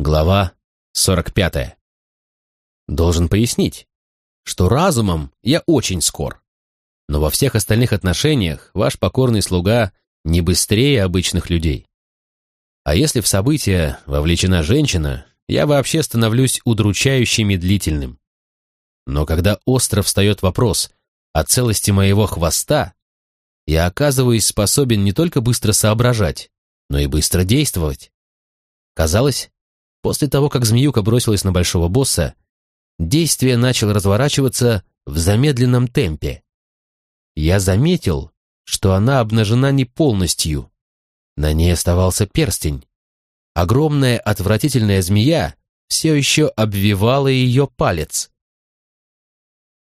Глава 45. Должен пояснить, что разумом я очень скор. Но во всех остальных отношениях ваш покорный слуга не быстрее обычных людей. А если в события вовлечена женщина, я вообще становлюсь удручающе медлительным. Но когда остро встает вопрос о целости моего хвоста, я оказываюсь способен не только быстро соображать, но и быстро действовать. Казалось, После того, как змеюка бросилась на большого босса, действие начало разворачиваться в замедленном темпе. Я заметил, что она обнажена не полностью. На ней оставался перстень. Огромная отвратительная змея все еще обвивала ее палец.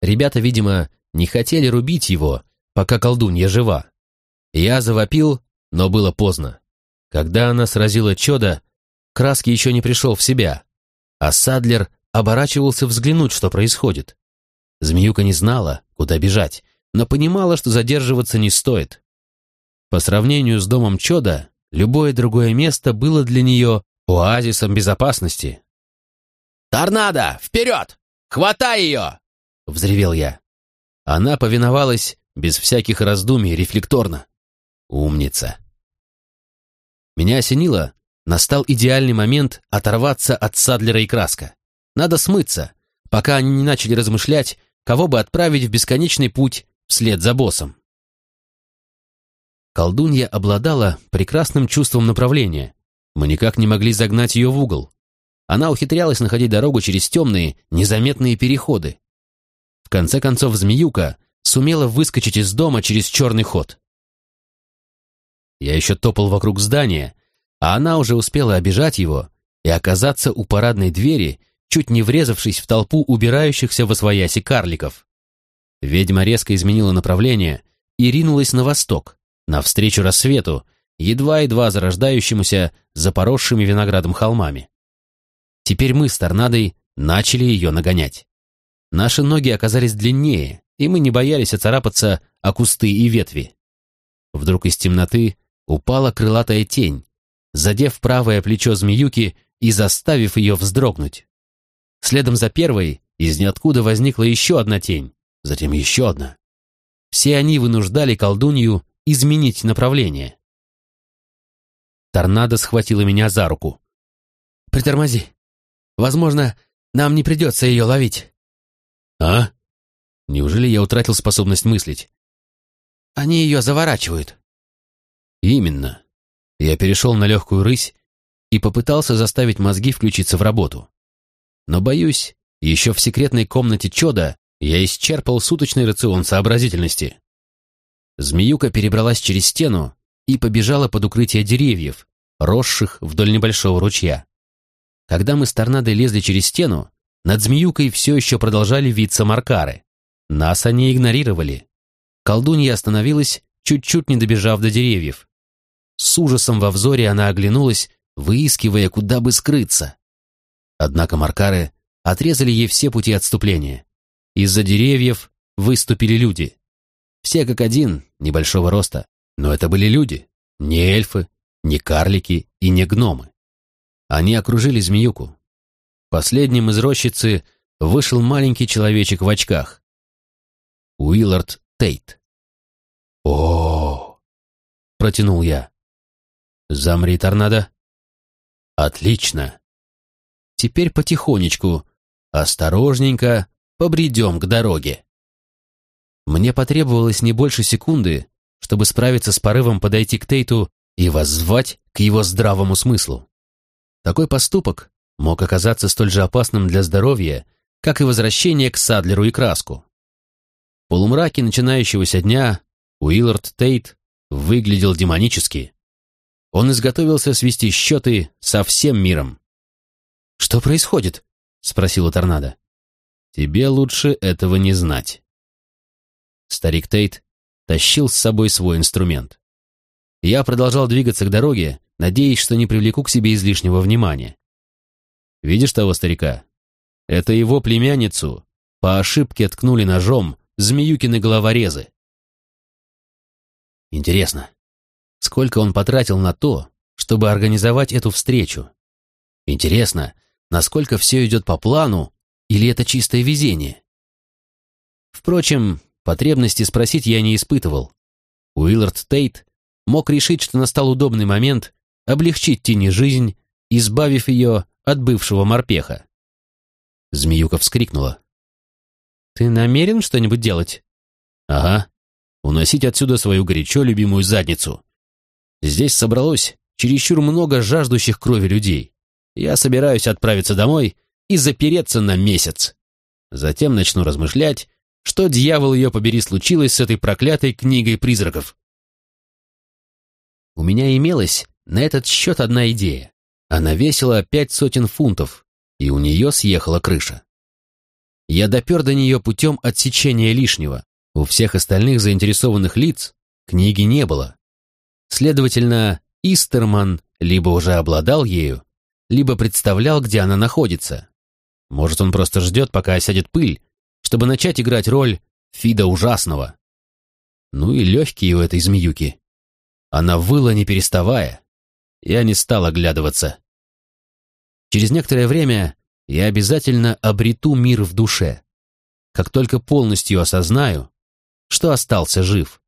Ребята, видимо, не хотели рубить его, пока колдунья жива. Я завопил, но было поздно. Когда она сразила чудо, Краски еще не пришел в себя, а Садлер оборачивался взглянуть, что происходит. Змеюка не знала, куда бежать, но понимала, что задерживаться не стоит. По сравнению с домом Чода, любое другое место было для нее оазисом безопасности. «Торнадо! Вперед! Хватай ее!» — взревел я. Она повиновалась без всяких раздумий, рефлекторно. Умница. Меня осенило, Настал идеальный момент оторваться от Садлера и Краска. Надо смыться, пока они не начали размышлять, кого бы отправить в бесконечный путь вслед за боссом. Колдунья обладала прекрасным чувством направления. Мы никак не могли загнать ее в угол. Она ухитрялась находить дорогу через темные, незаметные переходы. В конце концов, змеюка сумела выскочить из дома через черный ход. Я еще топал вокруг здания, а она уже успела обижать его и оказаться у парадной двери, чуть не врезавшись в толпу убирающихся во свояси карликов. Ведьма резко изменила направление и ринулась на восток, навстречу рассвету, едва-едва зарождающемуся за поросшими виноградом холмами. Теперь мы с торнадой начали ее нагонять. Наши ноги оказались длиннее, и мы не боялись оцарапаться о кусты и ветви. Вдруг из темноты упала крылатая тень, задев правое плечо змеюки и заставив ее вздрогнуть. Следом за первой из ниоткуда возникла еще одна тень, затем еще одна. Все они вынуждали колдунью изменить направление. Торнадо схватила меня за руку. «Притормози. Возможно, нам не придется ее ловить». «А? Неужели я утратил способность мыслить?» «Они ее заворачивают». «Именно. Я перешел на легкую рысь и попытался заставить мозги включиться в работу. Но, боюсь, еще в секретной комнате Чода я исчерпал суточный рацион сообразительности. Змеюка перебралась через стену и побежала под укрытие деревьев, росших вдоль небольшого ручья. Когда мы с торнадой лезли через стену, над змеюкой все еще продолжали виться маркары. Нас они игнорировали. Колдунья остановилась, чуть-чуть не добежав до деревьев. С ужасом во взоре она оглянулась, выискивая, куда бы скрыться. Однако Маркары отрезали ей все пути отступления. Из-за деревьев выступили люди. Все как один, небольшого роста. Но это были люди, не эльфы, не карлики и не гномы. Они окружили змеюку. Последним из рощицы вышел маленький человечек в очках. Уиллард Тейт. о, протянул я. «Замри, торнадо!» «Отлично!» «Теперь потихонечку, осторожненько побредем к дороге». Мне потребовалось не больше секунды, чтобы справиться с порывом подойти к Тейту и воззвать к его здравому смыслу. Такой поступок мог оказаться столь же опасным для здоровья, как и возвращение к Садлеру и Краску. В полумраке начинающегося дня Уиллард Тейт выглядел демонически. Он изготовился свести счеты со всем миром. «Что происходит?» — спросила Торнадо. «Тебе лучше этого не знать». Старик Тейт тащил с собой свой инструмент. Я продолжал двигаться к дороге, надеясь, что не привлеку к себе излишнего внимания. «Видишь того старика? Это его племянницу. По ошибке ткнули ножом змеюкины головорезы». Интересно, Сколько он потратил на то, чтобы организовать эту встречу? Интересно, насколько все идет по плану, или это чистое везение? Впрочем, потребности спросить я не испытывал. Уиллард Тейт мог решить, что настал удобный момент облегчить Тине жизнь, избавив ее от бывшего морпеха. Змеюка вскрикнула. «Ты намерен что-нибудь делать?» «Ага. Уносить отсюда свою горячо любимую задницу. Здесь собралось чересчур много жаждущих крови людей. Я собираюсь отправиться домой и запереться на месяц. Затем начну размышлять, что, дьявол ее побери, случилось с этой проклятой книгой призраков. У меня имелась на этот счет одна идея. Она весила пять сотен фунтов, и у нее съехала крыша. Я допер до нее путем отсечения лишнего. У всех остальных заинтересованных лиц книги не было. Следовательно, Истерман либо уже обладал ею, либо представлял, где она находится. Может, он просто ждет, пока осядет пыль, чтобы начать играть роль Фида Ужасного. Ну и легкие у этой змеюки. Она выла, не переставая. Я не стал оглядываться. Через некоторое время я обязательно обрету мир в душе, как только полностью осознаю, что остался жив.